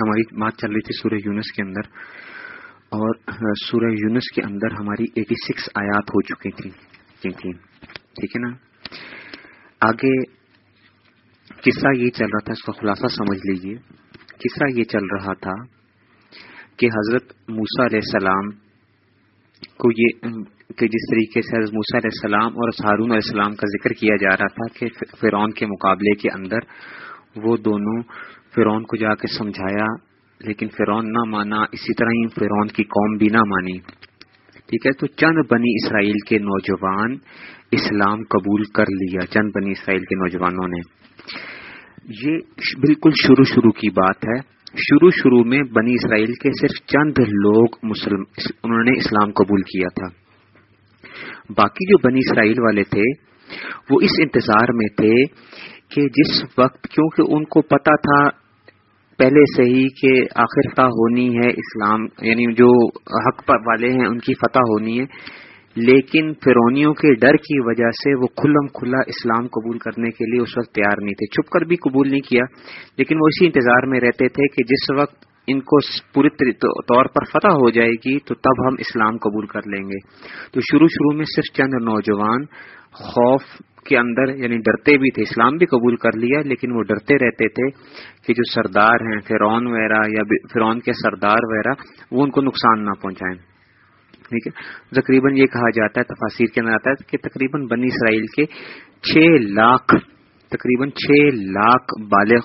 ہماری بات چل رہی تھی سورہ یونس کے اندر، اور سورہ یونس کے اندر ہماری ایٹی سکس آیات ہو چکی تھی ٹھیک ہے نا؟ آگے قصہ یہ چل رہا تھا، اس کا خلاصہ سمجھ لیجیے۔ قصہ یہ چل رہا تھا کہ حضرت موسا علیہ السلام کو یہ، کہ جس طریقے سے حضرت موسا علیہ السلام اور ہارون علیہ السلام کا ذکر کیا جا رہا تھا کہ فرعون کے مقابلے کے اندر وہ دونوں فرعون کو جا کے سمجھایا، لیکن فرعون نہ مانا، اسی طرح ہی فرعون کی قوم بھی نہ مانی۔ ٹھیک ہے، تو چند بنی اسرائیل کے نوجوان اسلام قبول کر لیا۔ چند بنی اسرائیل کے نوجوانوں نے۔ یہ بالکل شروع شروع کی بات ہے۔ شروع شروع میں بنی اسرائیل کے صرف چند لوگ مسلم، انہوں نے اسلام قبول کیا تھا۔ باقی جو بنی اسرائیل والے تھے، وہ اس انتظار میں تھے کہ جس وقت، کیونکہ ان کو پتا تھا پہلے سے ہی کہ آخر فتح ہونی ہے اسلام یعنی جو حق والے ہیں ان کی فتح ہونی ہے، لیکن فرونیوں کے ڈر کی وجہ سے وہ کھلم کھلا اسلام قبول کرنے کے لیے اس وقت تیار نہیں تھے۔ چھپ کر بھی قبول نہیں کیا، لیکن وہ اسی انتظار میں رہتے تھے کہ جس وقت ان کو پوری طور پر فتح ہو جائے گی تو تب ہم اسلام قبول کر لیں گے۔ تو شروع شروع میں صرف چند نوجوان خوف کے اندر یعنی ڈرتے بھی تھے، اسلام بھی قبول کر لیا، لیکن وہ ڈرتے رہتے تھے کہ جو سردار ہیں، فرعون وغیرہ یا فرعون کے سردار وغیرہ، وہ ان کو نقصان نہ پہنچائیں۔ ٹھیک ہے؟ تقریباً یہ کہا جاتا ہے تفاصیر کے اندر آتا ہے کہ تقریباً بنی اسرائیل کے چھ لاکھ، تقریباً چھ لاکھ بالغ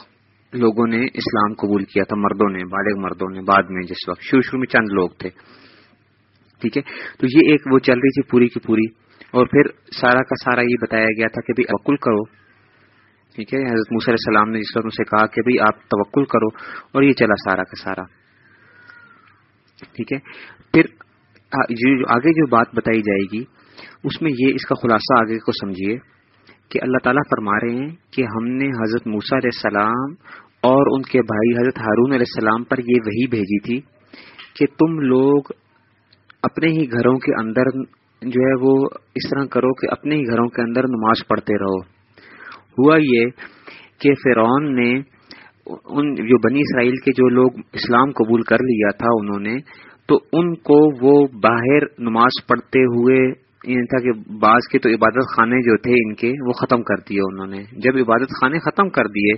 لوگوں نے اسلام قبول کیا تھا، مردوں نے، بالغ مردوں نے بعد میں جس وقت، شروع شروع میں چند لوگ تھے۔ ٹھیک ہے؟ تو یہ ایک وہ چل رہی تھی پوری کی پوری۔ اور پھر سارا کا سارا یہ بتایا گیا تھا کہ بھائی توکل کرو، ٹھیک ہے؟ حضرت موسیٰ علیہ السلام نے جس وقت سے کہا کہ بھائی آپ توکل کرو اور یہ چلا سارا کا سارا۔ ٹھیک ہے؟ پھر آگے جو بات بتائی جائے گی، اس میں یہ اس کا خلاصہ آگے کو سمجھیے کہ اللہ تعالیٰ فرما رہے ہیں کہ ہم نے حضرت موسا علیہ السلام اور ان کے بھائی حضرت ہارون علیہ السلام پر یہ وہی بھیجی تھی کہ تم لوگ اپنے ہی گھروں کے اندر جو ہے وہ اس طرح کرو کہ اپنے ہی گھروں کے اندر نماز پڑھتے رہو۔ ہوا یہ کہ فرعون نے ان جو بنی اسرائیل کے جو لوگ اسلام قبول کر لیا تھا انہوں نے، تو ان کو وہ باہر نماز پڑھتے ہوئے یہ تھا کہ بعض کے تو عبادت خانے جو تھے ان کے، وہ ختم کر دیے انہوں نے۔ جب عبادت خانے ختم کر دیے،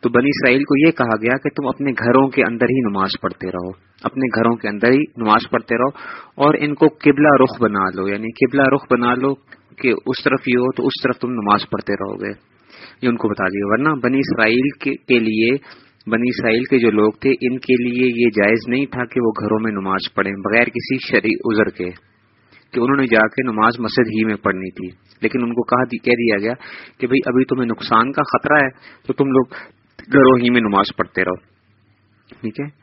تو بنی اسرائیل کو یہ کہا گیا کہ تم اپنے گھروں کے اندر ہی نماز پڑھتے رہو۔ اپنے گھروں کے اندر ہی نماز پڑھتے رہو اور ان کو قبلہ رخ بنا لو۔ یعنی قبلہ رخ بنا لو کہ اس طرف ہی ہو تو اس طرف تم نماز پڑھتے رہو گے۔ یہ ان کو بتا دیا۔ ورنہ بنی اسرائیل کے لیے، بنی اسرائیل کے جو لوگ تھے، ان کے لیے یہ جائز نہیں تھا کہ وہ گھروں میں نماز پڑھیں بغیر کسی شرع عذر کے۔ کہ انہوں نے جا کے نماز مسجد ہی میں پڑھنی تھی۔ لیکن ان کو کہا کہہ دیا گیا کہ بھئی ابھی تمہیں نقصان کا خطرہ ہے تو تم لوگ گھروں ہی میں نماز پڑھتے رہو۔ ٹھیک ہے؟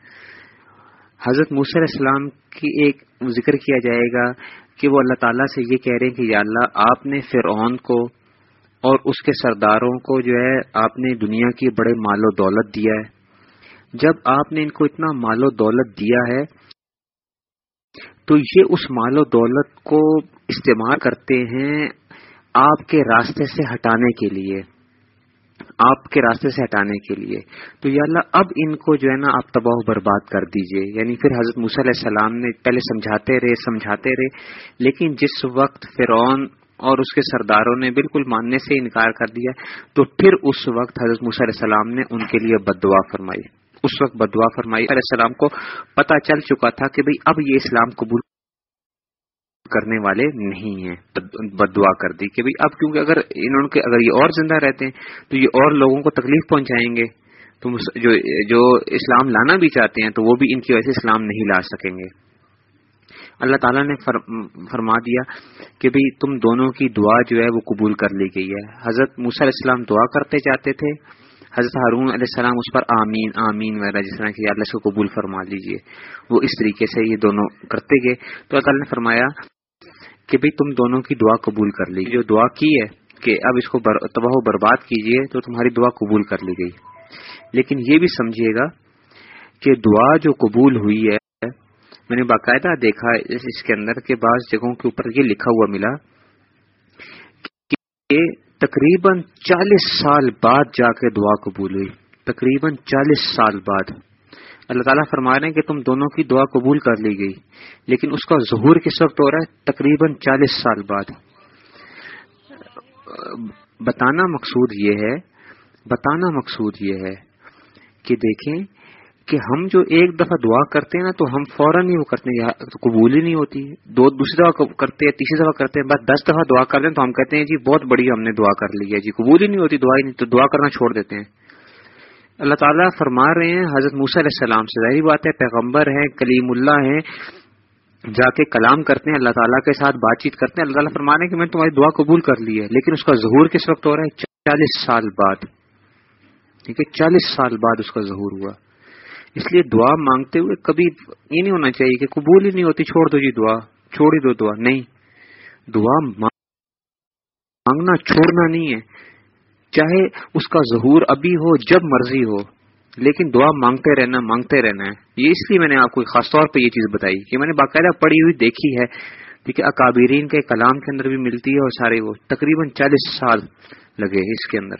حضرت علیہ السلام کی ایک ذکر کیا جائے گا کہ وہ اللہ تعالیٰ سے یہ کہہ رہے ہیں کہ یا اللہ آپ نے فرعون کو اور اس کے سرداروں کو جو ہے آپ نے دنیا کی بڑے مال و دولت دیا ہے۔ جب آپ نے ان کو اتنا مال و دولت دیا ہے تو یہ اس مال و دولت کو استعمال کرتے ہیں آپ کے راستے سے ہٹانے کے لیے۔ آپ کے راستے سے ہٹانے کے لیے۔ تو یا اللہ، اب ان کو جو ہے نا، آپ تباہ و برباد کر دیجیے۔ یعنی پھر حضرت مصع علیہ السلام نے پہلے سمجھاتے رہے سمجھاتے رہے۔ لیکن جس وقت فرعون اور اس کے سرداروں نے بالکل ماننے سے انکار کر دیا، تو پھر اس وقت حضرت مصع علیہ السلام نے ان کے لیے بد دعا فرمائی۔ اس وقت بدعا فرمائی۔ علیہ السلام کو پتا چل چکا تھا کہ بھئی اب یہ اسلام قبول کرنے والے نہیں ہیں۔ بد دعا کر دی کہ اب کیونکہ اگر انہوں کے اگر یہ اور زندہ رہتے ہیں تو یہ اور لوگوں کو تکلیف پہنچائیں گے۔ تو جو جو اسلام لانا بھی چاہتے ہیں تو وہ بھی ان کی وجہ سے اسلام نہیں لا سکیں گے۔ اللہ تعالیٰ نے فرما دیا کہ بھئی تم دونوں کی دعا جو ہے وہ قبول کر لی گئی ہے۔ حضرت موسیٰ علیہ السلام دعا کرتے جاتے تھے۔ حضرت ہارون علیہ السلام اس پر آمین آمین وغیرہ جس طرح کہ اللہ اس کو قبول فرما لیجیے وہ اس طریقے سے یہ دونوں کرتے گئے۔ تو اللہ نے فرمایا کہ بھئی تم دونوں کی دعا قبول کر لی۔ جو دعا کی ہے کہ اب اس کو تباہ و برباد کیجیے تو تمہاری دعا قبول کر لی گئی۔ لیکن یہ بھی سمجھیے گا کہ دعا جو قبول ہوئی ہے، میں نے باقاعدہ دیکھا اس کے اندر کے بعض جگہوں کے اوپر یہ لکھا ہوا ملا کہ تقریباً چالیس سال بعد جا کے دعا قبول ہوئی۔ تقریباً چالیس سال بعد۔ اللہ تعالیٰ فرما رہے ہیں کہ تم دونوں کی دعا قبول کر لی گئی، لیکن اس کا ظہور کس وقت ہو رہا ہے؟ تقریباً چالیس سال بعد۔ بتانا مقصود یہ ہے، بتانا مقصود یہ ہے کہ دیکھیں کہ ہم جو ایک دفعہ دعا کرتے ہیں نا تو ہم فوراً ہی وہ کرتے ہیں قبول ہی نہیں ہوتی دو دوسری دفعہ کرتے ہیں، تیسری دفعہ کرتے ہیں، بس دس دفعہ دعا کرتے ہیں تو ہم کہتے ہیں جی بہت بڑی ہم نے دعا کر لی ہے۔ جی قبول ہی نہیں ہوتی، دعا ہی نہیں، تو دعا کرنا چھوڑ دیتے ہیں۔ اللہ تعالیٰ فرما رہے ہیں، حضرت موسیٰ علیہ السلام سے۔ ظاہری بات ہے، پیغمبر ہیں، کلیم اللہ ہیں، جا کے کلام کرتے ہیں، اللہ تعالیٰ کے ساتھ بات چیت کرتے ہیں۔ اللہ تعالیٰ فرما رہے ہیں کہ میں نے تمہاری دعا قبول کر لی ہے، لیکن اس کا ظہور کس وقت ہو رہا ہے؟ چالیس سال بعد۔ ٹھیک ہے، چالیس سال بعد اس کا ظہور ہوا۔ اس لیے دعا مانگتے ہوئے کبھی یہ نہیں ہونا چاہیے کہ قبول ہی نہیں ہوتی، چھوڑ دو جی دعا، چھوڑ ہی دو دعا، نہیں۔ دعا مانگنا، چھوڑنا نہیں ہے۔ چاہے اس کا ظہور ابھی ہو، جب مرضی ہو، لیکن دعا مانگتے رہنا مانگتے رہنا ہے۔ یہ اس لیے میں نے آپ کو خاص طور پہ یہ چیز بتائی کہ میں نے باقاعدہ پڑھی ہوئی دیکھی ہے۔ ٹھیک ہے اکابرین کے کلام کے اندر بھی ملتی ہے اور سارے وہ تقریباً چالیس سال لگے اس کے اندر۔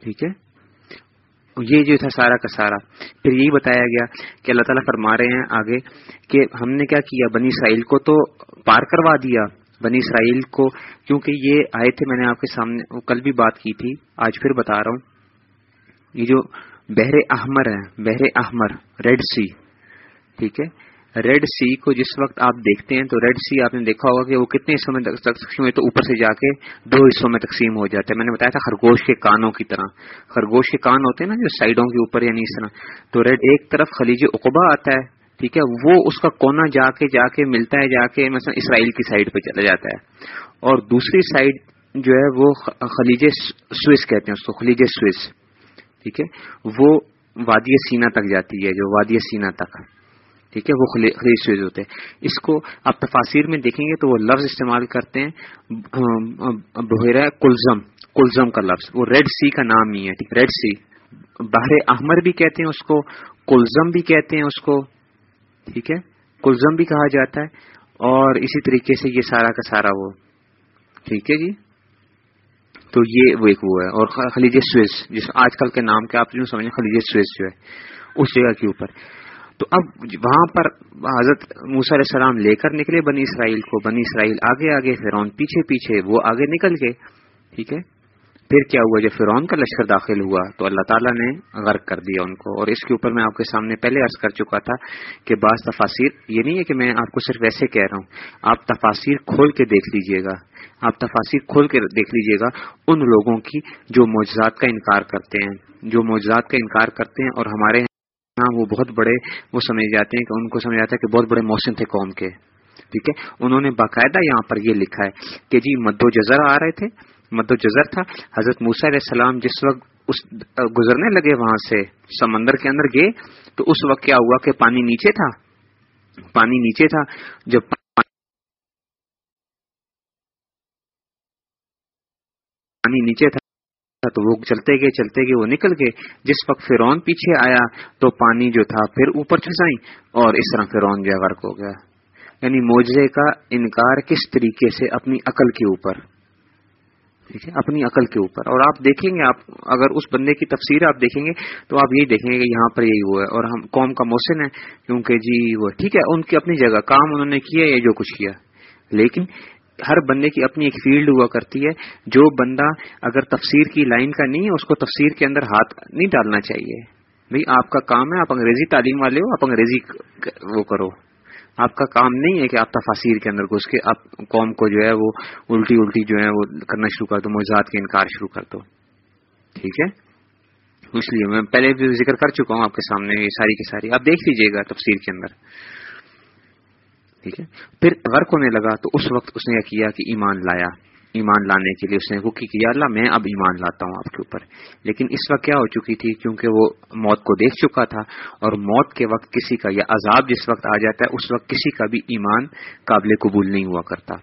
ٹھیک ہے؟ یہ جو تھا سارا کا سارا، پھر یہی بتایا گیا کہ اللہ تعالیٰ فرما رہے ہیں آگے کہ ہم نے کیا کیا؟ بنی اسرائیل کو تو پار کروا دیا۔ بنی اسرائیل کو، کیونکہ یہ آئے تھے، میں نے آپ کے سامنے کل بھی بات کی تھی، آج پھر بتا رہا ہوں۔ یہ جو بحر احمر ہے بحر احمر، ریڈ سی، ٹھیک ہے؟ ریڈ سی کو جس وقت آپ دیکھتے ہیں تو ریڈ سی آپ نے دیکھا ہوگا کہ وہ کتنے حصوں میں تقسیم ہوئے تو اوپر سے جا کے دو حصوں میں تقسیم ہو جاتے ہیں میں نے بتایا تھا خرگوش کے کانوں کی طرح۔ خرگوش کے کان ہوتے ہیں نا جو سائڈوں کے اوپر یعنی اس طرح۔ تو ریڈ ایک طرف خلیج اقبا آتا ہے، ٹھیک ہے؟ وہ اس کا کونا جا کے جا کے ملتا ہے، جا کے مثلا اسرائیل کی سائڈ پہ چلا جاتا ہے۔ اور دوسری سائڈ جو ہے وہ خلیج سوئس کہتے ہیں اس کو، خلیج سوئس۔ ٹھیک ہے؟ وہ وادی سینا تک جاتی ہے، جو وادی سینا تک۔ ٹھیک ہے، وہ خلیج سویز ہوتے ہیں۔ اس کو آپ تفاصیر میں دیکھیں گے تو وہ لفظ استعمال کرتے ہیں بحیرہ کلزم کلزم کا لفظ۔ وہ ریڈ سی کا نام ہی ہے، ٹھیک، ریڈ سی۔ بحر احمر بھی کہتے ہیں اس کو، کلزم بھی کہتے ہیں اس کو، ٹھیک ہے۔ کلزم بھی کہا جاتا ہے، اور اسی طریقے سے یہ سارا کا سارا وہ، ٹھیک ہے جی؟ تو یہ وہ ایک وہ ہے، اور خلیج سویز جس آج کل کے نام کے آپ جو سمجھیں، خلیج سویز جو ہے، اس جگہ کے اوپر۔ تو اب وہاں پر حضرت موسیٰ علیہ السلام لے کر نکلے بنی اسرائیل کو، بنی اسرائیل آگے آگے، فرعون پیچھے پیچھے، وہ آگے نکل گئے، ٹھیک ہے؟ پھر کیا ہوا؟ جب فرعون کا لشکر داخل ہوا تو اللہ تعالیٰ نے غرق کر دیا ان کو اور اس کے اوپر میں آپ کے سامنے پہلے عرض کر چکا تھا کہ بعض تفاصیر یہ نہیں ہے کہ میں آپ کو صرف ایسے کہہ رہا ہوں، آپ تفاصیر کھول کے دیکھ لیجیے گا، آپ تفاصیر کھول کے دیکھ لیجیے گا ان لوگوں کی جو معجزات کا انکار کرتے ہیں، جو معجزات کا انکار کرتے ہیں اور ہمارے ہاں وہ بہت بڑے وہ سمجھ جاتے ہیں کہ ان کو سمجھ جاتا ہے کہ بہت بڑے موسم تھے قوم کے۔ ٹھیک ہے؟ انہوں نے باقاعدہ یہاں پر یہ لکھا ہے کہ جی مد و جزر آ رہے تھے مد و جزر تھا۔ حضرت موسیٰ علیہ السلام جس وقت اس گزرنے لگے وہاں سے، سمندر کے اندر گئے، تو اس وقت کیا ہوا کہ پانی نیچے تھا؟ پانی نیچے تھا۔ جب پانی نیچے تھا تو وہ چلتے گئے چلتے گئے، وہ نکل گئے۔ جس وقت فرون پیچھے آیا تو پانی جو تھا پھر اوپر چسائی اور اس طرح فرون جو غرق ہو گیا۔ یعنی موجے کا انکار کس طریقے سے؟ اپنی عقل کے اوپر۔ ٹھیک ہے؟ اپنی عقل کے اوپر۔ اور آپ دیکھیں گے، آپ اگر اس بندے کی تفسیر آپ دیکھیں گے تو آپ یہی دیکھیں گے کہ یہاں پر یہی ہوا ہے اور ہم قوم کا موسن ہے، کیونکہ جی وہ، ٹھیک ہے، ان کی اپنی جگہ، کام انہوں نے کیا یا جو کچھ کیا۔ لیکن ہر بندے کی اپنی ایک فیلڈ ہوا کرتی ہے، جو بندہ اگر تفسیر کی لائن کا نہیں ہے، اس کو تفسیر کے اندر ہاتھ نہیں ڈالنا چاہیے۔ بھائی آپ کا کام ہے، آپ انگریزی تعلیم والے ہو، آپ انگریزی وہ کرو۔ آپ کا کام نہیں ہے کہ آپ تفاصیر کے اندر گھس کے آپ قوم کو جو ہے وہ الٹی الٹی جو ہے وہ کرنا شروع کر دو موضوعات کے انکار شروع کر دو۔ ٹھیک ہے؟ اس لیے میں پہلے بھی ذکر کر چکا ہوں آپ کے سامنے، یہ ساری کی ساری۔ آپ دیکھ لیجیے گا تفسیر کے اندر۔ ٹھیک ہے؟ پھر غرق ہونے لگا تو اس وقت اس نے کیا کہ ایمان لایا۔ ایمان لانے کے لیے اس نے وہ کیا اللہ میں اب ایمان لاتا ہوں آپ کے اوپر۔ لیکن اس وقت کیا ہو چکی تھی؟ کیونکہ وہ موت کو دیکھ چکا تھا اور موت کے وقت کسی کا یا عذاب جس وقت آ جاتا ہے، اس وقت کسی کا بھی ایمان قابل قبول نہیں ہوا کرتا۔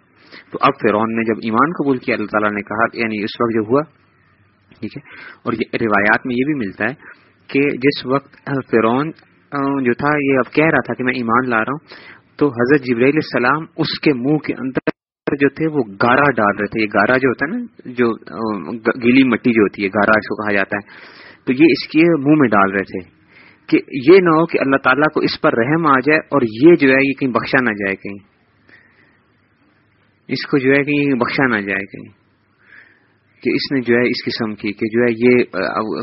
تو اب فرعون نے جب ایمان قبول کیا، اللہ تعالیٰ نے کہا یعنی اس وقت جو ہوا، ٹھیک ہے؟ اور یہ روایات میں یہ بھی ملتا ہے کہ جس وقت فرعون جو تھا، یہ اب کہہ رہا تھا کہ میں ایمان لا رہا ہوں تو حضرت جبریل السلام اس کے منہ کے اندر جو تھے وہ گارا ڈال رہے تھے۔ یہ گارا جو ہوتا ہے نا، جو گیلی مٹی جو ہوتی ہے، گارا اس کو کہا جاتا ہے۔ تو یہ اس کے منہ میں ڈال رہے تھے کہ یہ نہ ہو کہ اللہ تعالیٰ کو اس پر رحم آ جائے اور یہ جو ہے یہ کہیں بخشا نہ جائے کہیں۔ اس کو جو ہے کہ یہ بخشا نہ جائے کہیں۔ کہ اس نے جو ہے اس قسم کی، کہ جو ہے یہ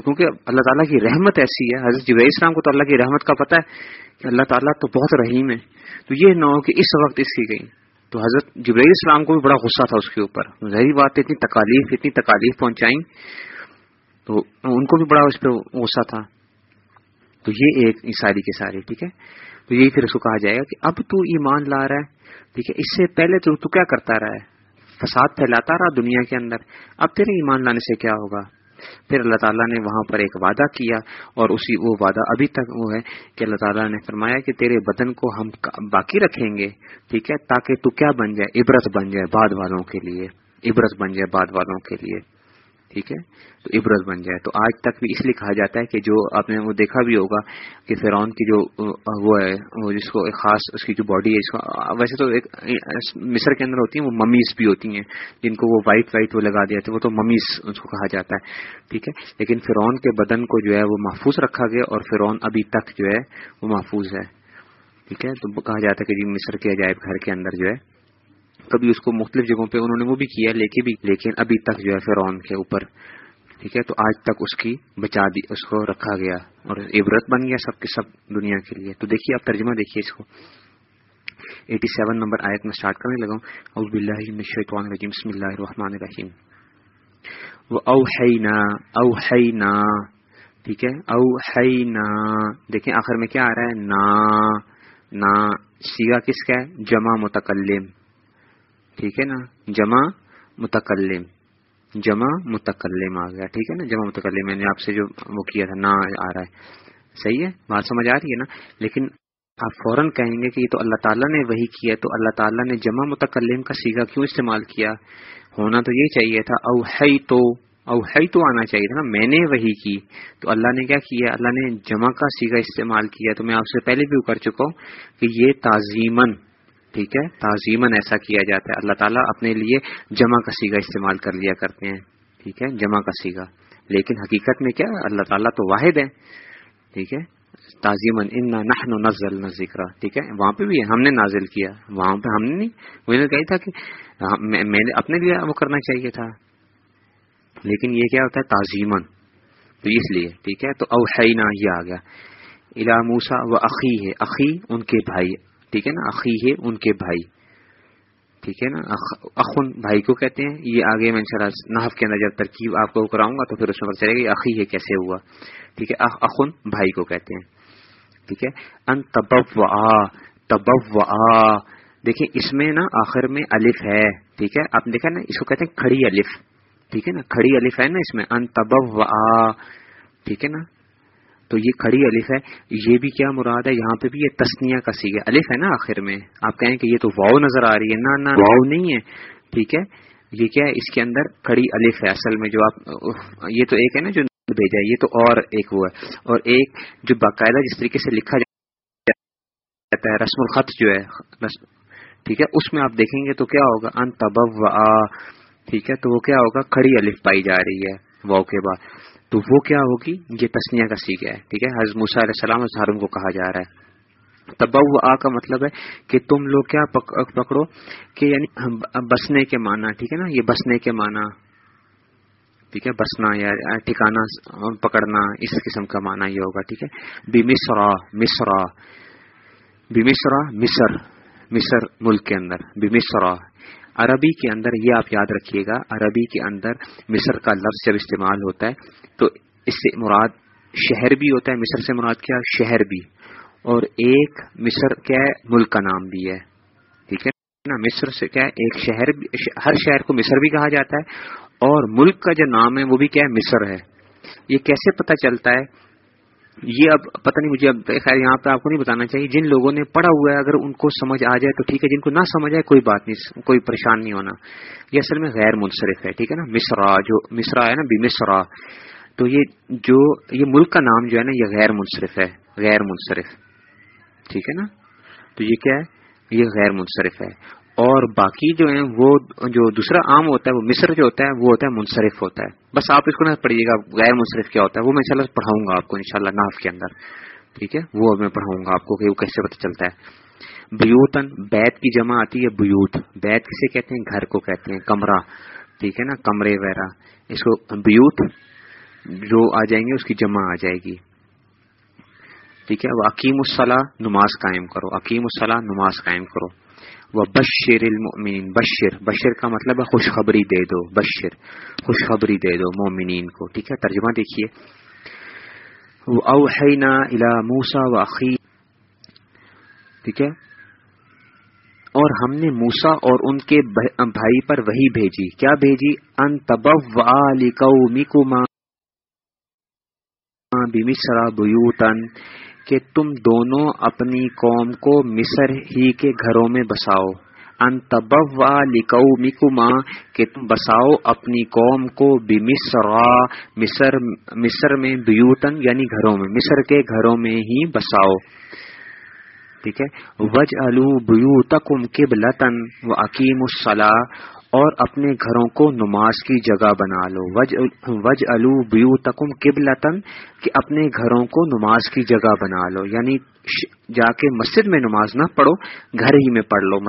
کیونکہ اللہ تعالیٰ کی رحمت ایسی ہے۔ حضرت جب اسلام کو تو اللہ کی رحمت کا پتہ ہے کہ اللہ تعالیٰ تو بہت رحیم ہے۔ تو یہ نہ ہو کہ اس وقت اس کی گئی۔ تو حضرت جبرائیل اسلام کو بھی بڑا غصہ تھا اس کے اوپر۔ ظاہری بات اتنی تکالیف اتنی تکالیف پہنچائیں۔ تو ان کو بھی بڑا اس پہ غصہ تھا۔ تو یہ ایک ساری کے ساری ٹھیک ہے؟ تو یہی پھر اس کو کہا جائے گا کہ اب تو ایمان لا رہا ہے۔ ٹھیک ہے، اس سے پہلے تو تو کیا کرتا رہا ہے؟ فساد پھیلاتا رہا دنیا کے اندر۔ اب تیرے ایمان لانے سے کیا ہوگا؟ پھر اللہ تعالیٰ نے وہاں پر ایک وعدہ کیا اور اسی وہ وعدہ ابھی تک وہ ہے کہ اللہ تعالیٰ نے فرمایا کہ تیرے بدن کو ہم باقی رکھیں گے، ٹھیک ہے؟ تاکہ تو کیا بن جائے؟ عبرت بن جائے بعد والوں کے لیے۔ عبرت بن جائے بعد والوں کے لیے۔ ٹھیک ہے؟ تو عبرت بن جائے۔ تو آج تک بھی اس لیے کہا جاتا ہے کہ جو آپ نے وہ دیکھا بھی ہوگا کہ فرعون کی جو، وہ ہے، وہ جس کو ایک خاص، اس کی جو باڈی ہے، اس کو، ویسے تو ایک مصر کے اندر ہوتی ہیں، وہ ممیز بھی ہوتی ہیں۔ جن کو وہ وائٹ وائٹ وہ لگا دیا تھا، وہ تو ممیز اس کو کہا جاتا ہے۔ ٹھیک ہے؟ لیکن فرعون کے بدن کو جو ہے، وہ محفوظ رکھا گیا اور فرعون ابھی تک جو ہے، وہ محفوظ ہے۔ ٹھیک ہے؟ تو کہا جاتا ہے کہ جی مصر کے عجائب گھر کے اندر جو ہے کبھی اس کو مختلف جگہوں پہ انہوں نے وہ بھی کیا، لیکن بھی، لیکن ابھی تک جو ہے فرعون کے اوپر، ٹھیک ہے؟ تو آج تک اس کی بچا دی، اس کو رکھا گیا اور عبرت بن گیا سب کے سب دنیا کے لیے۔ تو دیکھیے، آپ ترجمہ دیکھیے اس کو۔ ایٹی سیون نمبر آیت میں اسٹارٹ کرنے لگا ہوں۔ الرجیم۔ بسم اللہ الرحمن الرحیم۔ اوحینا اوحینا، ٹھیک ہے؟ اوحینا۔ دیکھیں، آخر میں کیا آ رہا ہے؟ نا نا، سیگا کس کا ہے؟ جمع متکلم۔ ٹھیک ہے نا؟ جمع متکلم. جمع متکلم آ گیا. ٹھیک ہے نا؟ جمع متکلم. میں نے آپ سے جو وہ کیا تھا، نا آ رہا ہے. صحیح ہے؟ بات سمجھ آ رہی ہے نا؟ لیکن آپ فوراً کہیں گے کہ یہ تو اللہ تعالیٰ نے وہی کیا تو اللہ تعالیٰ نے جمع متکلم کا سیگا کیوں استعمال کیا؟ ہونا تو یہ چاہیے تھا اوہی تو اوہی تو آنا چاہیے تھا نا، میں نے وہی کی۔ تو اللہ نے کیا کیا؟ اللہ نے جمع کا سیگا استعمال کیا۔ تو میں آپ سے پہلے بھی کر چکا ہوں کہ یہ تعظیمن ٹھیک ہے؟ تعظیمن ایسا کیا جاتا ہے۔ اللہ تعالیٰ اپنے لیے جمع کا سیگا استعمال کر لیا کرتے ہیں۔ ٹھیک ہے؟ جمع کا۔ سیگا لیکن حقیقت میں کیا؟ اللہ تعالیٰ تو واحد ہے ٹھیک ہے؟ تعظیمن ان نحن نزل نہ ذکر ٹھیک ہے؟ وہاں پہ بھی ہم نے نازل کیا۔ وہاں پہ ہم نے نہیں۔ وہ نے کہا تھا کہ ہاں، میں نے اپنے لیے وہ کرنا چاہیے تھا۔ لیکن یہ کیا ہوتا ہے؟ تعظیمن تو اس لیے، ٹھیک ہے؟ تو اوحینا یہ آ گیا۔ الا موسا و عقی ہے عقی ان کے بھائی۔ ٹھیک ہے نا عقی ہے ان کے بھائی۔ ٹھیک ہے نا اخن بھائی کو کہتے ہیں، یہ آگے میں نحف کے اندر جب ترکیب آپ کو کراؤں گا تو پھر اس میں پتہ چلے گا یہ عقی ہے کیسے ہوا۔ ٹھیک ہے اخن بھائی کو کہتے ہیں۔ ٹھیک ہے، ان تب آ و آ دیکھیں، اس میں نا آخر میں الف ہے۔ ٹھیک ہے، آپ نے دیکھا نا، اس کو کہتے ہیں کھڑی الف۔ ٹھیک ہے نا، کھڑی الف ہے نا اس میں، ان تب و آ ٹھیک ہے نا تو یہ کھڑی الف ہے یہ بھی کیا مراد ہے؟ یہاں پہ بھی یہ تسنیا کا سی الف ہے نا آخر میں۔ آپ کہیں کہ یہ تو واؤ نظر آ رہی ہے۔ نہ نہ واؤ نہیں ہے۔ ٹھیک ہے۔ یہ کیا ہے؟ اس کے اندر کھڑی الف ہے۔ اصل میں جو آپ یہ تو ایک ہے نا جو بھیجا ہے یہ تو اور ایک وہ ہے۔ اور ایک جو باقاعدہ جس طریقے سے لکھا جاتا ہے رسم الخط جو ہے ٹھیک ہے؟ اس میں آپ دیکھیں گے تو کیا ہوگا؟ ان تب ٹھیک ہے؟ تو وہ کیا ہوگا؟ کھڑی الف پائی جا رہی ہے واؤ کے بعد۔ تو وہ کیا ہوگی؟ یہ تسنیا کا سیکھ ہے، ٹھیک ہے؟ حضرت موسیٰ علیہ السلام ہارون کو کہا جا رہا ہے۔ تب آ کا مطلب ہے کہ تم لوگ کیا پکڑو کہ یعنی بسنے کے معنی، ٹھیک ہے نا؟ یہ بسنے کے معنی، ٹھیک ہے؟ بسنا یا ٹھکانا پکڑنا، اس قسم کا معنی یہ ہوگا، ٹھیک ہے؟ بی مصرا مصرا بی مصرا مصر مصر ملک کے اندر بی مصرا عربی کے اندر یہ آپ یاد رکھیے گا، عربی کے اندر مصر کا لفظ جب استعمال ہوتا ہے، تو اس سے مراد شہر بھی ہوتا ہے، مصر سے مراد کیا؟ شہر بھی۔ اور ایک مصر کیا ہے ملک کا نام بھی ہے۔ ٹھیک ہے نا؟ مصر سے کیا ہے؟ ایک شہر بھی، ہر شہر کو مصر بھی کہا جاتا ہے۔ اور ملک کا جو نام ہے، وہ بھی کیا ہے؟ مصر ہے۔ یہ کیسے پتہ چلتا ہے؟ یہ اب پتہ نہیں مجھے اب خیر یہاں پہ آپ کو نہیں بتانا چاہیے۔ جن لوگوں نے پڑھا ہوا ہے، اگر ان کو سمجھ آ جائے تو ٹھیک ہے، جن کو نہ سمجھ آئے کوئی بات نہیں، کوئی پریشان نہیں ہونا۔ یہ اصل میں غیر منصرف ہے، ٹھیک ہے نا؟ مصرا، جو مصرا ہے نا، بی مصرا۔ تو یہ جو، یہ ملک کا نام جو ہے نا، یہ غیر منصرف ہے، غیر منصرف۔ ٹھیک ہے نا؟ تو یہ کیا ہے؟ یہ غیر منصرف ہے۔ اور باقی جو ہیں وہ جو دوسرا عام ہوتا ہے، وہ مصر جو ہوتا ہے، وہ ہوتا ہے منصرف ہوتا ہے۔ بس آپ اس کو نہ پڑھیے گا، غیر منصرف کیا ہوتا ہے؟ وہ میں انشاءاللہ پڑھاؤں گا آپ کو انشاءاللہ شاء ناف کے اندر۔ ٹھیک ہے؟ وہ میں پڑھاؤں گا آپ کو کہ وہ کیسے پتہ چلتا ہے۔ بیوتن بیت کی جمع آتی ہے بیوت۔ بیت کسے کہتے ہیں؟ گھر کو کہتے ہیں، کمرہ۔ ٹھیک ہے نا؟ کمرے وغیرہ۔ اس کو بیوت جو آ جائیں گے، اس کی جمع آ جائے گی۔ ٹھیک ہے؟ وہ عقیم الصلاح نماز قائم کرو۔ عقیم الصلاح نماز قائم کرو۔ وہ بشر المؤمنین، بشر. بشر کا مطلب ہے خوشخبری دے دو، بشر. خوشخبری دے دو مومنین کو، ٹھیک ہے؟ ترجمہ دیکھیے. وہ اوحینا الا موسا و عقی ٹھیک ہے؟ اور ہم نے موسا اور ان کے بھائی پر وہی بھیجی۔ کیا بھیجی؟ ان تب بمصر بیوتن کہ تم دونوں اپنی قوم کو مصر ہی کے گھروں میں بساؤ۔ ان تب لکو کہ تم بساؤ اپنی قوم کو بمصر، مصر مصر میں بیوتن یعنی گھروں میں، مصر کے گھروں میں ہی بساؤ۔ ٹھیک ہے؟ وج الو بیو تکم کب لتن و عقیم الصلاح اور اپنے گھروں کو نماز کی جگہ بنا لو۔ وج وج الو بیو تکم کب کہ اپنے گھروں کو نماز کی جگہ بنا لو۔ یعنی جا کے مسجد میں نماز نہ پڑھو، گھر ہی میں پڑھ لو۔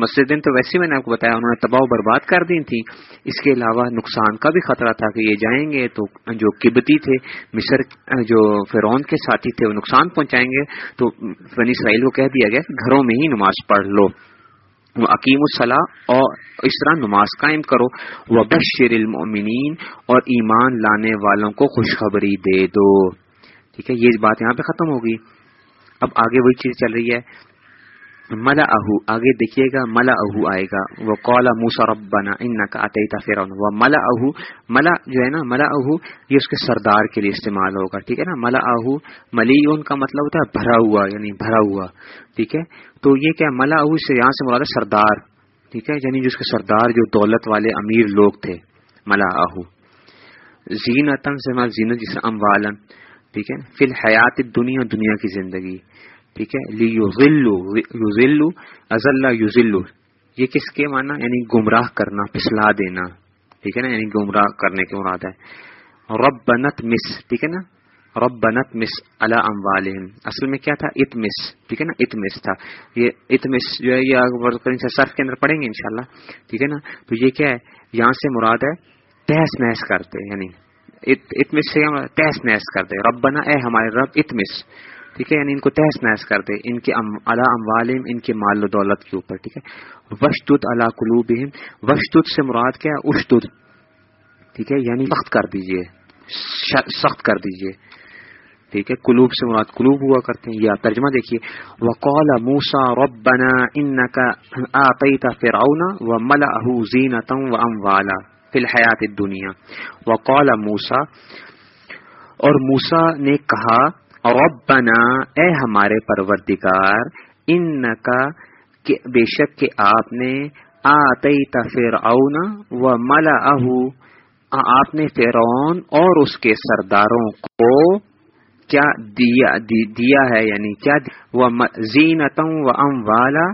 مسجد تو ویسے میں نے آپ کو بتایا، انہوں نے تباہ برباد کر دی تھی۔ اس کے علاوہ نقصان کا بھی خطرہ تھا کہ یہ جائیں گے تو جو قبتی تھے، مصر جو فرون کے ساتھی تھے، وہ نقصان پہنچائیں گے۔ تو بنی اسرائیل کو کہہ دیا گیا کہ گھروں میں ہی نماز پڑھ لو۔ عقیم الصلاح اور اس طرح نماز قائم کرو۔ وبشر المؤمنین اور ایمان لانے والوں کو خوشخبری دے دو۔ ٹھیک ہے، یہ بات یہاں پہ ختم ہوگی اب آگے وہی چیز چل رہی ہے۔ ملا اہو آگے دیکھیے گا ملا اہو آئے گا. وہ کولا موسا ربنا ان کا آتے تھا وہ ملا اہو ملا جو ہے نا ملا اہو یہ اس کے سردار کے لیے استعمال ہوگا، ٹھیک ہے نا؟ ملا اہو ملی کا مطلب ہوتا ہے بھرا ہوا یعنی بھرا ہوا، ٹھیک ہے؟ تو یہ کیا ملا اہو سے یہاں سے مراد سردار، ٹھیک ہے؟ یعنی جو کے سردار، جو دولت والے امیر لوگ تھے ملا اہو زینتن سے زینت جس اموالن ٹھیک ہے؟ فی الحیات دنیا دنیا کی زندگی۔ ٹھیک ہے؟ لی یوزلو ازل یوزلو یہ کس کے معنی؟ یعنی گمراہ کرنا پسلا دینا۔ ٹھیک ہے نا؟ یعنی گمراہ کرنے کے مراد ہے۔ رب بنت مس ٹھیک ہے نا؟ رب بنت مس اللہ ام اصل میں کیا تھا؟ ات مس ٹھیک ہے نا؟ ات مس تھا۔ یہ ات مس جو ہے، یہ سرف کے اندر پڑھیں گے انشاءاللہ۔ ٹھیک ہے نا؟ تو یہ کیا ہے؟ یہاں سے مراد ہے تحس نحس کرتے یعنی اتمس سے تحس نحس کرتے۔ رب بنا اے ہمارے رب اتمس ٹھیک ہے؟ یعنی ان کو تحس نحس کر دے ان کے اللہ اموالم ان کے مال و دولت کے اوپر، ٹھیک ہے؟ وشتد اللہ قلوب وشتد سے مراد کیا ہے؟ اشتد ٹھیک ہے؟ یعنی سخت کر دیجیے سخت کر دیجیے، ٹھیک ہے؟ قلوب سے مراد قلوب ہوا کرتے ہیں، یا ترجمہ دیکھیے، وقال موسا ربنا ان کا آتیت فرعون و ملا زینتا و اموالا فی الحیات الدنیا۔ وقال موسا اور موسا نے کہا ربنا، اے ہمارے پروردگار ان کا بے شک کہ آپ نے آتی فرعون و ملا آپ نے فرعون اور اس کے سرداروں کو کیا دیا دی دیا ہے؟ یعنی کیا وہ زینت و ام والا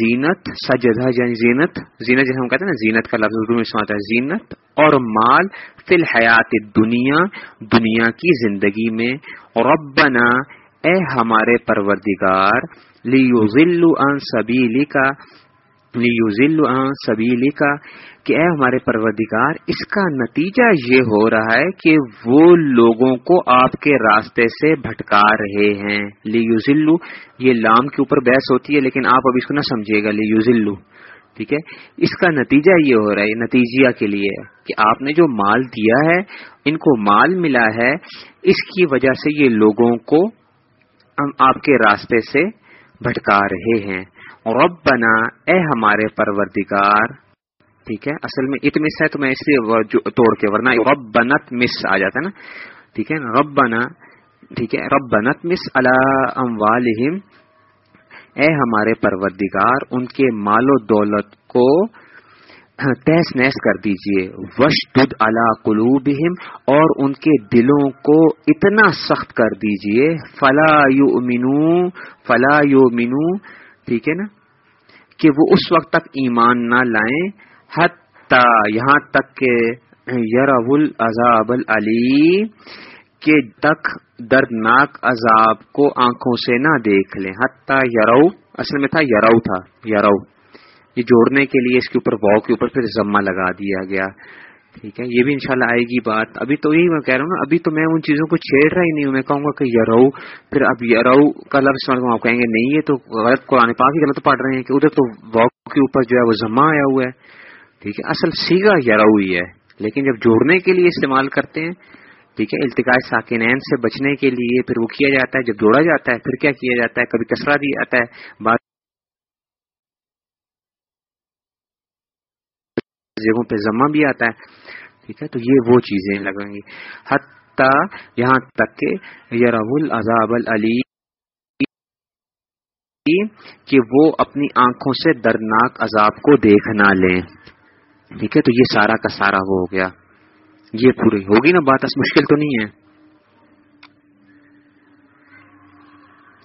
زینت سجدہ یعنی زینت زینت جیسے ہم کہتے ہیں نا، زینت کا لفظ اردو میں سماتا ہے۔ زینت اور مال فی الحیات دنیا دنیا کی زندگی میں۔ ربنا، اے ہمارے پروردگار لیو عن سبیلی کا لیو سبیلی کا کہ اے ہمارے پروردگار، اس کا نتیجہ یہ ہو رہا ہے کہ وہ لوگوں کو آپ کے راستے سے بھٹکا رہے ہیں۔ لیو یہ لام کے اوپر بحث ہوتی ہے، لیکن آپ اب اس کو نہ سمجھے گا لیو ٹھیک ہے؟ اس کا نتیجہ یہ ہو رہا ہے نتیجہ کے لیے کہ آپ نے جو مال دیا ہے، ان کو مال ملا ہے، اس کی وجہ سے یہ لوگوں کو آپ کے راستے سے بھٹکا رہے ہیں۔ اور اب بنا اے ہمارے پروردگار۔ ٹھیک ہے؟ اصل میں ات مس ہے تو میں اس لیے توڑ کے، ورنہ رب بنت مس آ جاتا ہے نا۔ ٹھیک ہے؟ نا رب بنا ٹھیک ہے؟ رب بنت مس اللہ اے ہمارے پروردگار، ان کے مال و دولت کو تحس نحس کر دیجیے۔ وش دد اللہ قلوبہم، اور ان کے دلوں کو اتنا سخت کر دیجیے۔ فلا یو فلا یو ٹھیک ہے نا؟ کہ وہ اس وقت تک ایمان نہ لائیں، حتی یہاں تک کہ یرہ العذاب العلی کہ تک دردناک عذاب کو آنکھوں سے نہ دیکھ لیں۔ حتیٰ یرو، اصل میں تھا یرو تھا، یرو۔ یہ جوڑنے کے لیے اس کے اوپر واؤ کے اوپر پھر ضمہ لگا دیا گیا۔ ٹھیک ہے، یہ بھی انشاءاللہ آئے گی بات۔ ابھی تو یہی میں کہہ رہا ہوں نا، ابھی تو میں ان چیزوں کو چھیڑ رہا ہی نہیں ہوں۔ میں کہوں گا کہ یرو پھر اب یرو کا لفظ آپ کہیں گے نہیں، یہ تو غلط قرآن پاک ہی غلط پڑھ رہے ہیں کہ ادھر تو واؤ کے اوپر جو ہے وہ ضمہ آیا ہوا ہے۔ ٹھیک ہے، اصل سیگا یرو ہی ہے۔ لیکن جب جوڑنے کے لیے استعمال کرتے ہیں، ٹھیک ہے، التقاء ساکنین سے بچنے کے لیے پھر وہ کیا جاتا ہے؟ جب جوڑا جاتا ہے، پھر کیا کیا جاتا ہے؟ کبھی کسرا بھی آتا ہے بعض جگہوں پہ ضمہ بھی آتا ہے، ٹھیک ہے؟ تو یہ وہ چیزیں لگیں گی۔ حتیٰ یہاں تک کہ یرح العذاب العلی کہ وہ اپنی آنکھوں سے دردناک عذاب کو دیکھنا لیں۔ ٹھیک ہے؟ تو یہ سارا کا سارا وہ ہو گیا۔ یہ پوری ہوگی نا بات؟ اس مشکل تو نہیں ہے۔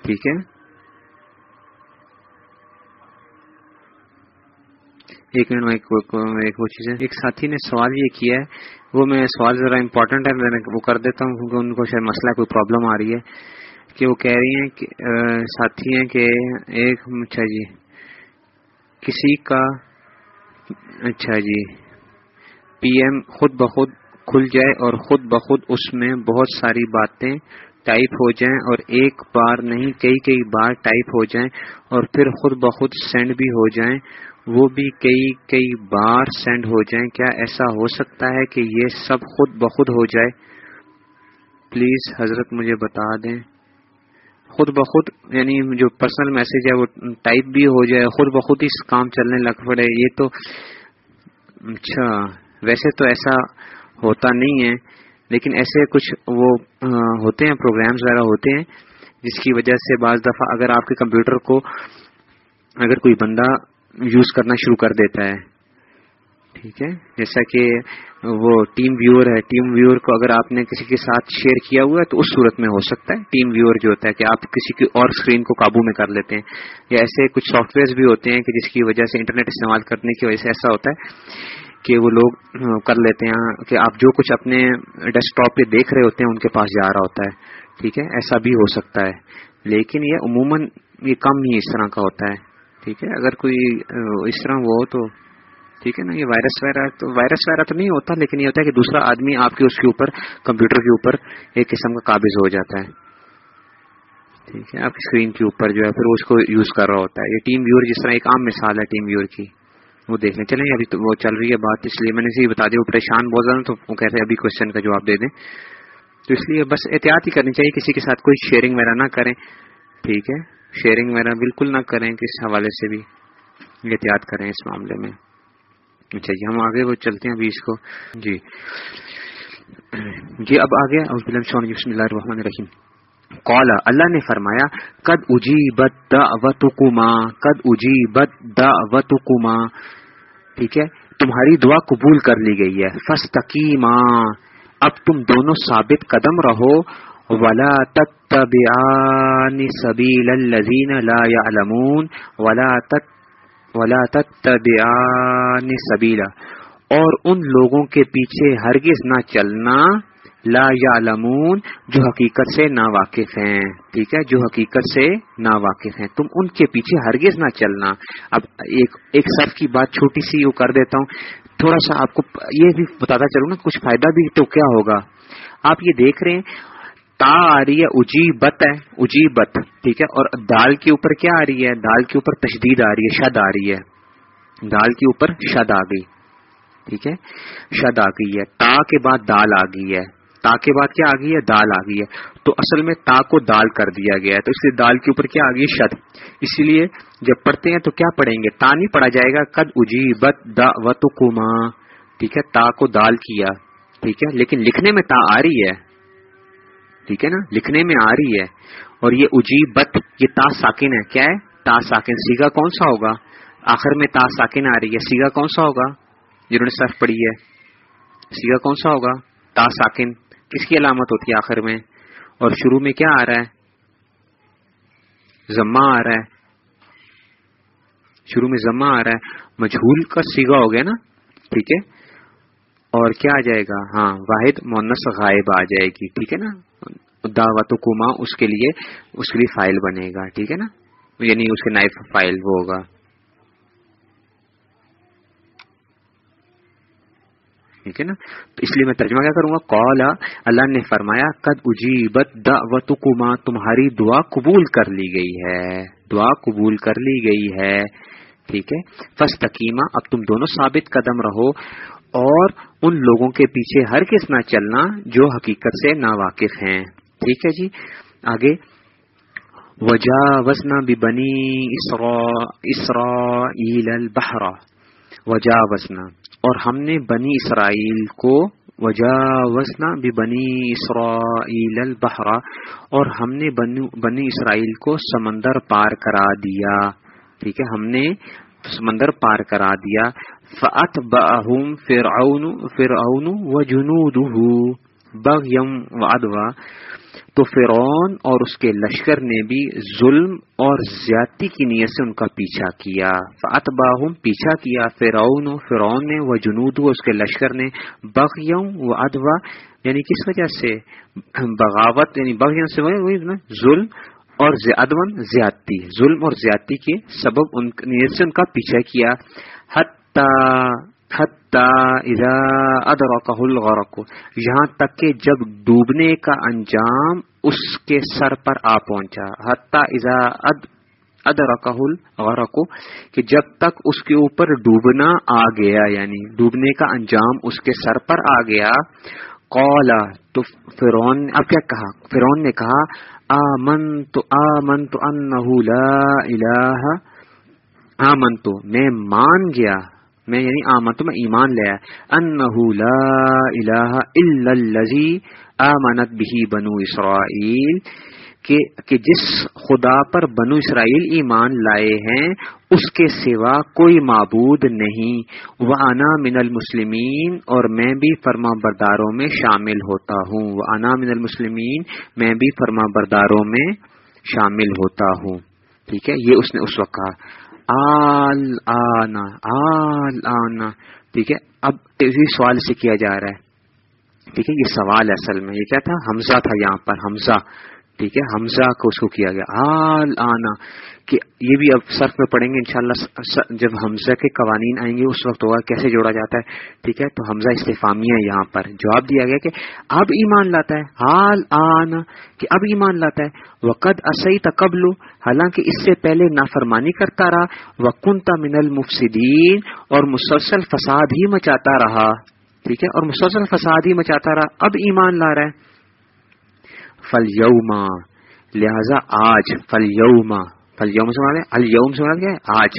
ٹھیک ہے؟ ایک منٹ، میں ایک وہ چیز ہے۔ ایک ساتھی نے سوال یہ کیا ہے۔ وہ میں سوال ذرا امپورٹنٹ ہے، میں وہ کر دیتا ہوں، کیونکہ ان کو شاید مسئلہ کوئی پرابلم آ رہی ہے۔ کہ وہ کہہ رہی ہیں کہ ساتھی ہیں کہ ایک اچھا جی۔ کسی کا اچھا جی۔ پی ایم خود بخود کھل جائے اور خود بخود اس میں بہت ساری باتیں ٹائپ ہو جائیں اور ایک بار نہیں، کئی کئی بار ٹائپ ہو جائیں اور پھر خود بخود سینڈ بھی ہو جائیں۔ وہ بھی کئی کئی بار سینڈ ہو جائیں۔ کیا ایسا ہو سکتا ہے کہ یہ سب خود بخود ہو جائے؟ پلیز حضرت مجھے بتا دیں۔ خود بخود یعنی جو پرسنل میسج ہے، وہ ٹائپ بھی ہو جائے، خود بخود ہی کام چلنے لگ پڑے۔ یہ تو اچھا ویسے تو ایسا ہوتا نہیں ہے، لیکن ایسے کچھ وہ ہوتے ہیں پروگرامز وغیرہ ہوتے ہیں، جس کی وجہ سے بعض دفعہ اگر آپ کے کمپیوٹر کو اگر کوئی بندہ یوز کرنا شروع کر دیتا ہے۔ ٹھیک ہے؟ جیسا کہ وہ ٹیم ویور ہے، ٹیم ویور کو اگر آپ نے کسی کے ساتھ شیئر کیا ہوا ہے تو اس صورت میں ہو سکتا ہے۔ ٹیم ویور جو ہوتا ہے کہ آپ کسی کی اور اسکرین کو قابو میں کر لیتے ہیں۔ یا ایسے کچھ سافٹ ویئر بھی ہوتے ہیں کہ جس کی وجہ سے انٹرنیٹ استعمال کرنے کی وجہ سے ایسا ہوتا ہے کہ وہ لوگ کر لیتے ہیں کہ آپ جو کچھ اپنے ڈیسک ٹاپ پہ دیکھ رہے ہوتے ہیں ان کے پاس جا رہا ہوتا ہے۔ ٹھیک ہے؟ ایسا بھی ہو سکتا ہے۔ لیکن یہ عموماً یہ کم ہی اس طرح کا ہوتا ہے۔ ٹھیک ہے؟ اگر کوئی اس طرح وہ ہو تو ٹھیک ہے نا؟ یہ وائرس وغیرہ تو وائرس وغیرہ تو نہیں ہوتا، لیکن یہ ہوتا ہے کہ دوسرا آدمی آپ کے اس کے اوپر، کمپیوٹر کے اوپر ایک قسم کا قابض ہو جاتا ہے۔ ٹھیک ہے؟ آپ کی اسکرین کے اوپر جو ہے، پھر اس کو یوز کر رہا ہوتا ہے۔ یہ ٹیم ویور جس طرح ایک عام مثال ہے ٹیم ویور کی، وہ دیکھ لیں۔ چلیں، ابھی تو وہ چل رہی ہے بات، اس لیے میں نے اسے بتا دیا، وہ پریشان بہت زیادہ تو وہ کہتے ہیں، ابھی کوشچن کا جواب دے دیں۔ تو اس لیے بس احتیاط ہی کرنی چاہیے، کسی کے ساتھ کوئی شیئرنگ وغیرہ نہ کریں۔ ٹھیک ہے؟ شیئرنگ وغیرہ بالکل نہ کریں کس حوالے سے بھی احتیاط کریں اس معاملے میں۔ اچھا جی ہم آگے وہ چلتے ہیں ابھی اس کو۔ جی۔ جی اب آگے بسم اللہ الرحمن الرحیم۔ قولا اللہ نے فرمایا کد اجی بد کما کد اجی ٹھیک ہے؟ تمہاری دعا قبول کر لی گئی ہے۔ فس تقیمہ اب تم دونوں ثابت قدم رہو ولا تتبعان سبیل الذین لا يعلمون ولا تت، ولا تتبعان سبیلا اور ان لوگوں کے پیچھے ہرگز نہ چلنا لا یعلمون جو حقیقت سے نا واقف ہیں۔ ٹھیک ہے؟ جو حقیقت سے نا واقف ہیں۔ تم ان کے پیچھے ہرگز نہ چلنا۔ اب ایک ایک صف کی بات چھوٹی سی وہ کر دیتا ہوں۔ تھوڑا سا آپ کو یہ بھی بتاتا چلوں نا، کچھ فائدہ بھی تو کیا ہوگا؟ آپ یہ دیکھ رہے ہیں تا آ رہی ہے اجی بت ہے اجی بت ٹھیک ہے؟ اور دال کے اوپر کیا آ رہی ہے؟ دال کے اوپر تشدید آ رہی ہے، شد آ رہی ہے۔ دال کے اوپر شد آ گئی، ٹھیک ہے؟ شد آ گئی ہے۔ تا کے بعد دال آ گئی ہے۔ تا کے بعد کیا آ گئی ہے؟ دال آ گئی ہے۔ تو اصل میں تا کو دال کر دیا گیا ہے۔ تو اس لیے دال کے اوپر کیا آ گئی شد۔ اسی لیے جب پڑھتے ہیں تو کیا پڑھیں گے؟ تا نہیں پڑھا جائے گا۔ کد اجی بت دا و کما ٹھیک ہے؟ تا کو دال کیا، ٹھیک ہے؟ لیکن لکھنے میں تا آ رہی ہے۔ ٹھیک ہے نا؟ لکھنے میں آ رہی ہے۔ اور یہ اجی بت یہ تا ساکن ہے۔ کیا ہے؟ تا ساکن۔ سیگا کون سا ہوگا؟ آخر میں تا ساکن آ رہی ہے۔ سیگا کون سا ہوگا؟ جنہوں نے صرف پڑھی ہے۔ سیگا کون سا ہوگا؟ تا ساکن۔ کس کی علامت ہوتی ہے آخر میں؟ اور شروع میں کیا آ رہا ہے؟ زما آ رہا ہے۔ شروع میں زما آ رہا ہے۔ مجھول کا سیگا ہو گیا نا؟ ٹھیک ہے۔ اور کیا آ جائے گا؟ ہاں واحد مونس غائب آ جائے گی۔ ٹھیک ہے نا؟ دعوت کما اس کے لیے اس کے لیے فائل بنے گا، ٹھیک ہے نا؟ یعنی اس کے نائف فائل وہ ہوگا۔ ٹھیک ہے نا؟ تو اس لیے میں ترجمہ کیا کروں گا؟ کولا اللہ نے فرمایا، قد اجیبت دعوت کما تمہاری دعا قبول کر لی گئی ہے۔ دعا قبول کر لی گئی ہے۔ ٹھیک ہے؟ فس تکیمہ اب تم دونوں ثابت قدم رہو اور ان لوگوں کے پیچھے ہر کس نہ چلنا جو حقیقت سے نا واقف ہیں۔ ٹھیک ہے جی۔ آگے۔ وجا وزنا بھی بنی اسرا اسرا البحرا وجا وزنا اور ہم نے بنی اسرائیل کو وجا وزنا بھی بنی اسرائیل البحرا اور ہم نے بنی اسرائیل کو سمندر پار کرا دیا۔ ٹھیک ہے، ہم نے سمندر پار کرا دیا۔ فعت بہم فرعون فرعون و جنود بغیم و ادوا تو فرعون اور اس کے لشکر نے بھی ظلم اور زیادتی کی نیت سے ان کا پیچھا کیا۔ فعت باہم پیچھا کیا فرعون فرعون نے وہ جنود اس کے لشکر نے۔ بغیم و ادوا یعنی کس وجہ سے؟ بغاوت یعنی بغیم سے ظلم اور ادون زیادتی۔ ظلم اور زیادتی کے سبب ان نیت سے ان کا پیچھا کیا۔ الغرق. یہاں تک کہ جب ڈوبنے کا انجام اس کے سر پر آ پہنچا. حتیٰ اذا اد ادرکہ الغرق، کہ جب تک اس کے اوپر ڈوبنا آ گیا یعنی ڈوبنے کا انجام اس کے سر پر آ گیا قولا تو فرون اب کیا کہا؟ فرون نے کہا، آمنت آمنت انہو لا الہ، آمنت، میں مان گیا میں یعنی آمنت، میں ایمان لیا انہو لا الہ الا اللذی آمنت بھی بنو اسرائیل، کہ جس خدا پر بنو اسرائیل ایمان لائے ہیں، اس کے سوا کوئی معبود نہیں۔ وہ انا من المسلمین اور میں بھی فرما برداروں میں شامل ہوتا ہوں۔ وہ انا من المسلمین میں بھی فرما برداروں میں شامل ہوتا ہوں۔ ٹھیک ہے؟ یہ اس نے اس وقت کہا۔ آل آنا آل آنا۔ ٹھیک ہے؟ اب اسی سوال سے کیا جا رہا ہے۔ ٹھیک ہے، یہ سوال اصل میں، یہ کیا تھا؟ حمزہ تھا یہاں پر، حمزہ۔ ٹھیک ہے، حمزہ کو اس کو کیا گیا۔ آل آنا، کہ یہ بھی اب صرف میں پڑھیں گے انشاءاللہ جب حمزہ کے قوانین آئیں گے، اس وقت ہوگا کیسے جوڑا جاتا ہے۔ ٹھیک ہے، تو حمزہ استفامیہ یہاں پر۔ جواب دیا گیا کہ اب ایمان لاتا ہے۔ حال آنا، کہ اب ایمان لاتا ہے۔ وقد اسی تقبل حالانکہ اس سے پہلے نافرمانی کرتا رہا۔ وکنتا من المفسدین اور مسلسل فساد ہی مچاتا رہا۔ ٹھیک ہے، اور مسلسل فساد ہی مچاتا رہا۔ اب ایمان لا رہا ہے۔ فل یوما لہذا آج فل یوما فل یوم سے الوم سے گیا آج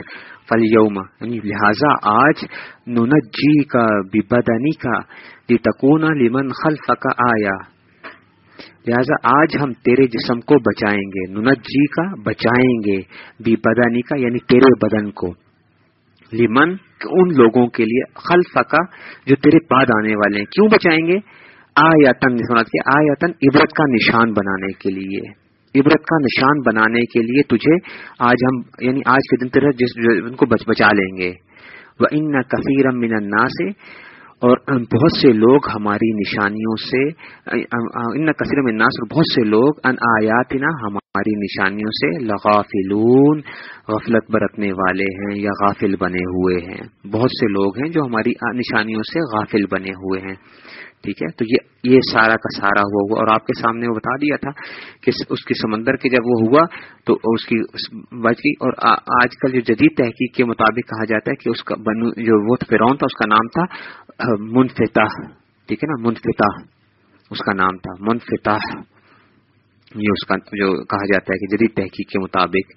فل یوما یعنی لہذا آج نونجی کا بدنی کا تکونا لمن خلف کا آیا لہذا آج ہم تیرے جسم کو بچائیں گے نونجی کا بچائیں گے بی بدنی کا یعنی تیرے بدن کو۔ لمن، ان لوگوں کے لیے خلف کا جو تیرے بعد آنے والے ہیں۔ کیوں بچائیں گے؟ آیتن کے آیتن عبرت کا نشان بنانے کے لیے۔ عبرت کا نشان بنانے کے لیے تجھے آج ہم یعنی آج کے دن تیرہ جس ان کو بچ، بچا لیں گے۔ وہ ان کثیر من سے اور بہت سے لوگ ہماری نشانیوں سے ان کثیر من ناس اور بہت سے لوگ ان آیاتنا ہماری نشانیوں سے لغافلون۔ غفلت برتنے والے ہیں یا غافل بنے ہوئے ہیں۔ بہت سے لوگ ہیں جو ہماری نشانیوں سے غافل بنے ہوئے ہیں۔ ٹھیک ہے؟ تو یہ یہ سارا کا سارا ہوا ہوا اور آپ کے سامنے وہ بتا دیا تھا کہ اس کی سمندر کے جب وہ ہوا تو اس کی بچ گئی اور آج کل جو جدید تحقیق کے مطابق کہا جاتا ہے کہ اس کا بنو، جو وہ فرون تھا، اس کا نام تھا منفتاح ٹھیک ہے نا؟ منفتاح اس کا نام تھا منفتاح یہ اس کا جو کہا جاتا ہے کہ جدید تحقیق کے مطابق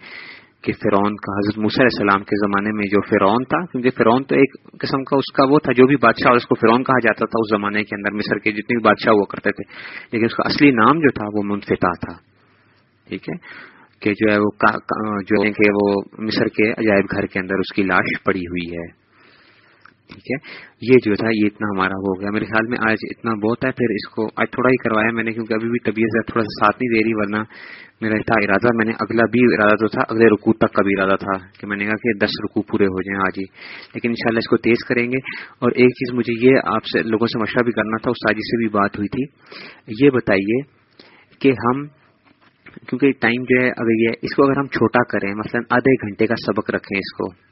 کہ فرعون کا حضرت علیہ السلام کے زمانے میں جو فرعون تھا، کیونکہ فرعون تو ایک قسم کا اس کا وہ تھا، جو بھی بادشاہ اس کو فرعون کہا جاتا تھا اس زمانے کے اندر، مصر کے جتنے بھی بادشاہ ہوا کرتے تھے۔ لیکن اس کا اصلی نام جو تھا وہ منفتح تھا۔ ٹھیک ہے؟ کہ جو ہے وہ جو ہے کہ وہ مصر کے عجائب گھر کے اندر اس کی لاش پڑی ہوئی ہے۔ ٹھیک ہے؟ یہ جو تھا، یہ اتنا ہمارا ہو گیا۔ میرے خیال میں آج اتنا بہت ہے، پھر اس کو آج تھوڑا ہی کروایا میں نے، کیونکہ ابھی بھی طبیعت سے تھوڑا سا ساتھ نہیں دے رہی، ورنہ میرا تھا ارادہ۔ میں نے اگلا بھی ارادہ تو تھا، اگلے رکوع تک کا بھی ارادہ تھا کہ میں نے کہا کہ دس رکوع پورے ہو جائیں آج ہی۔ لیکن انشاءاللہ اس کو تیز کریں گے۔ اور ایک چیز مجھے یہ آپ سے، لوگوں سے مشورہ بھی کرنا تھا استاجی سے بھی بات ہوئی تھی۔ یہ بتائیے کہ ہم، کیونکہ ٹائم جو ہے، اگر یہ، اس کو اگر ہم چھوٹا کریں، مثلا آدھے گھنٹے کا سبق رکھیں اس کو۔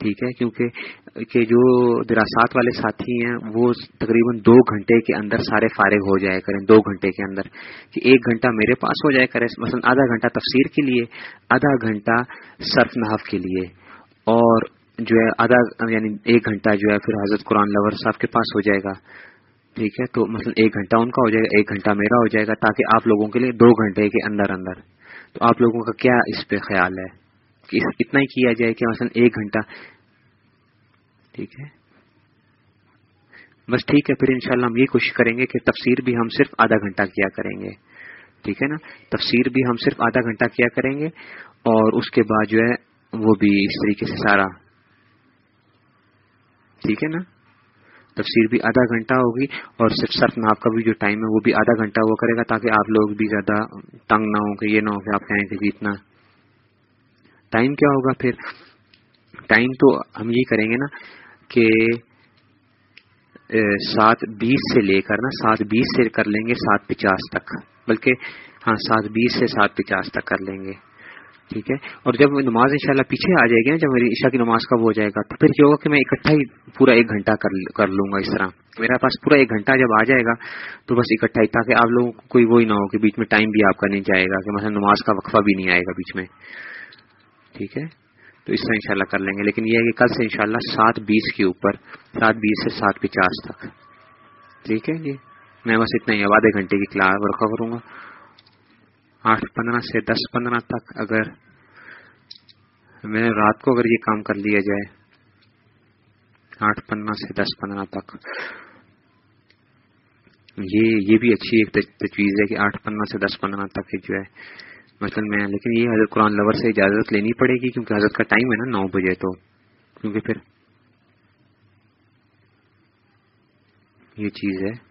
ٹھیک ہے، کیونکہ کہ جو دراسات والے ساتھی ہیں، وہ تقریباً دو گھنٹے کے اندر سارے فارغ ہو جائے کریں، دو گھنٹے کے اندر کہ ایک گھنٹہ میرے پاس ہو جائے کرے، مثلا آدھا گھنٹہ تفسیر کے لیے، آدھا گھنٹہ صرف نحف کے لیے، اور جو ہے آدھا یعنی ایک گھنٹہ جو ہے پھر حضرت قرآن لور صاحب کے پاس ہو جائے گا، ٹھیک ہے، تو مثلا ایک گھنٹہ ان کا ہو جائے گا، ایک گھنٹہ میرا ہو جائے گا، تاکہ آپ لوگوں کے لیے دو گھنٹے کے اندر اندر۔ تو آپ لوگوں کا کیا اس پہ خیال ہے؟ اتنا ہی کیا جائے کہ مثلا ایک گھنٹہ۔ ٹھیک ہے؟ بس ٹھیک ہے، پھر انشاءاللہ ہم یہ کوشش کریں گے کہ تفسیر بھی ہم صرف آدھا گھنٹہ کیا کریں گے۔ ٹھیک ہے نا؟ تفسیر بھی ہم صرف آدھا گھنٹہ کیا کریں گے اور اس کے بعد جو ہے وہ بھی اس طریقے سے سارا۔ ٹھیک ہے نا؟ تفسیر بھی آدھا گھنٹہ ہوگی اور صرف صرف ناپ کا بھی جو ٹائم ہے وہ بھی آدھا گھنٹہ ہوا کرے گا تاکہ آپ لوگ بھی زیادہ تنگ نہ ہو کہ یہ نہ ہو کہ آپ کہیں کہ جی جتنا ٹائم کیا ہوگا پھر؟ ٹائم تو ہم یہ کریں گے نا کہ سات بیس سے لے کر نا، سات بیس سے کر لیں گے سات پچاس تک۔ بلکہ ہاں سات بیس سے سات پچاس تک کر لیں گے۔ ٹھیک ہے؟ اور جب نماز انشاءاللہ پیچھے آ جائے گی نا، جب میری عشاء کی نماز کب ہو جائے گا، تو پھر کیا ہوگا کہ میں اکٹھا ہی پورا ایک گھنٹہ کر لوں گا اس طرح۔ میرا پاس پورا ایک گھنٹہ جب آ جائے گا، تو بس اکٹھا ہی، تاکہ آپ لوگوں کو کوئی وہی نہ ہو کہ بیچ میں ٹائم بھی آپ کا نہیں جائے گا، کہ مثلا نماز کا وقفہ بھی نہیں آئے گا بیچ میں۔ ٹھیک ہے؟ تو اس طرح انشاءاللہ کر لیں گے، لیکن یہ ہے کہ کل سے انشاءاللہ سات بیس کے اوپر، سات بیس سے سات پچاس تک۔ ٹھیک ہے جی؟ میں بس اتنا ہی، اب آدھے گھنٹے کی کلاس رکھا کروں گا۔ آٹھ پندرہ سے دس پندرہ تک اگر میں رات کو اگر یہ کام کر لیا جائے، آٹھ پندرہ سے دس پندرہ تک۔ یہ یہ بھی اچھی ایک تجویز ہے کہ آٹھ پندرہ سے دس پندرہ تک جو ہے مثلاً میں لیکن یہ حضرت قرآن لور سے اجازت لینی پڑے گی کیونکہ حضرت کا ٹائم ہے نا نو بجے تو۔ کیونکہ پھر یہ چیز ہے۔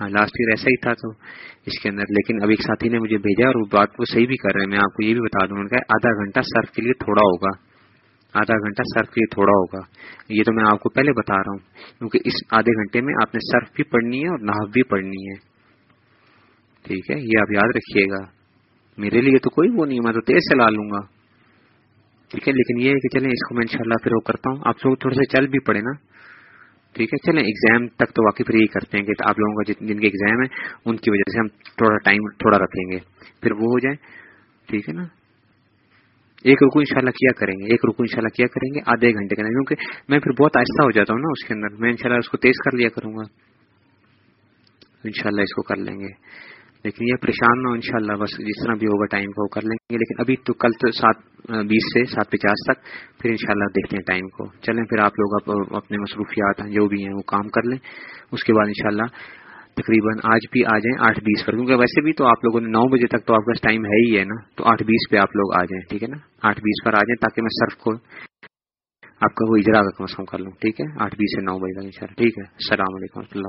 ہاں لاسٹ ایئر ایسا ہی تھا تو اس کے اندر۔ لیکن اب ایک ساتھی نے مجھے بھیجا اور وہ بات کو صحیح بھی کر رہے ہیں۔ میں آپ کو یہ بھی بتا دوں۔ گا آدھا گھنٹہ سرف کے لیے تھوڑا ہوگا۔ آدھا گھنٹہ سرف کے لیے تھوڑا ہوگا۔ یہ تو میں آپ کو پہلے بتا رہا ہوں۔ کیونکہ اس آدھے گھنٹے میں آپ نے سرف بھی پڑھنی ہے اور نحف بھی پڑھنی ہے۔ ٹھیک ہے، یہ آپ یاد رکھیے گا۔ میرے لیے تو کوئی وہ نہیں میں تو تیز چلا لوں گا۔ ٹھیک ہے، لیکن یہ ہے کہ چلیں اس کو میں انشاءاللہ پھر وہ کرتا ہوں۔ آپ لوگ تھوڑے سے چل بھی پڑے نا۔ ٹھیک ہے، چلیں ایگزام تک تو واقعی پھر یہی کرتے ہیں کہ آپ لوگوں کا جن کے ایگزام ہے ان کی وجہ سے ہم تھوڑا ٹائم تھوڑا رکھیں گے۔ پھر وہ ہو جائے ٹھیک ہے نا۔ ایک رکو انشاءاللہ کیا کریں گے، ایک رکو انشاءاللہ کیا کریں گے، آدھے گھنٹے کا کیونکہ میں پھر بہت آہستہ ہو جاتا ہوں نا اس کے اندر۔ میں انشاءاللہ اس کو تیز کر لیا کروں گا۔ انشاءاللہ اس کو کر لیں گے۔ لیکن یہ پریشان نہ ہو ان شاء اللہ بس جس طرح بھی ہوگا ٹائم کو کر لیں گے، لیکن ابھی تو کل تو سات بیس سے سات پچاس تک، پھر انشاءاللہ دیکھتے ہیں ٹائم کو۔ چلیں، پھر آپ لوگ اپنے مصروفیات ہیں، جو بھی ہیں، وہ کام کر لیں۔ اس کے بعد انشاءاللہ تقریباً آج بھی آ جائیں، آٹھ بیس پر، کیونکہ ویسے بھی تو آپ لوگوں نے نو بجے تک تو آپ کا ٹائم ہے ہی ہے نا۔ تو آٹھ بیس پہ آپ لوگ آ جائیں، ٹھیک ہے نا؟ آٹھ بیس پر آ جائیں تاکہ میں سرف کو، آپ کا وہ اجرا کا کم از کم کر لوں، ٹھیک ہے؟ آٹھ بیس سے نو بجے تک ان ٹھیک ہے؟ السلام علیکم و اللہ۔